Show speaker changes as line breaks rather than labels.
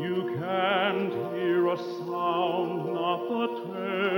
You can't hear a sound, not the tail.